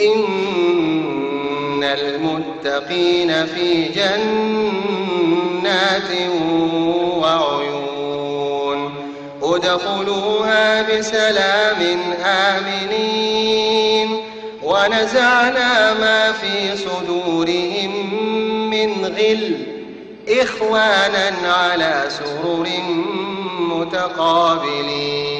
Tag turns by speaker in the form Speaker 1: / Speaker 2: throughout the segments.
Speaker 1: إن المتقين في جنات وعيون ادخلوها بسلام آمنين ونزعنا ما في صدورهم من غل إخوانا على سرر متقابلين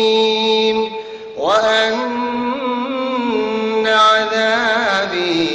Speaker 1: عذابي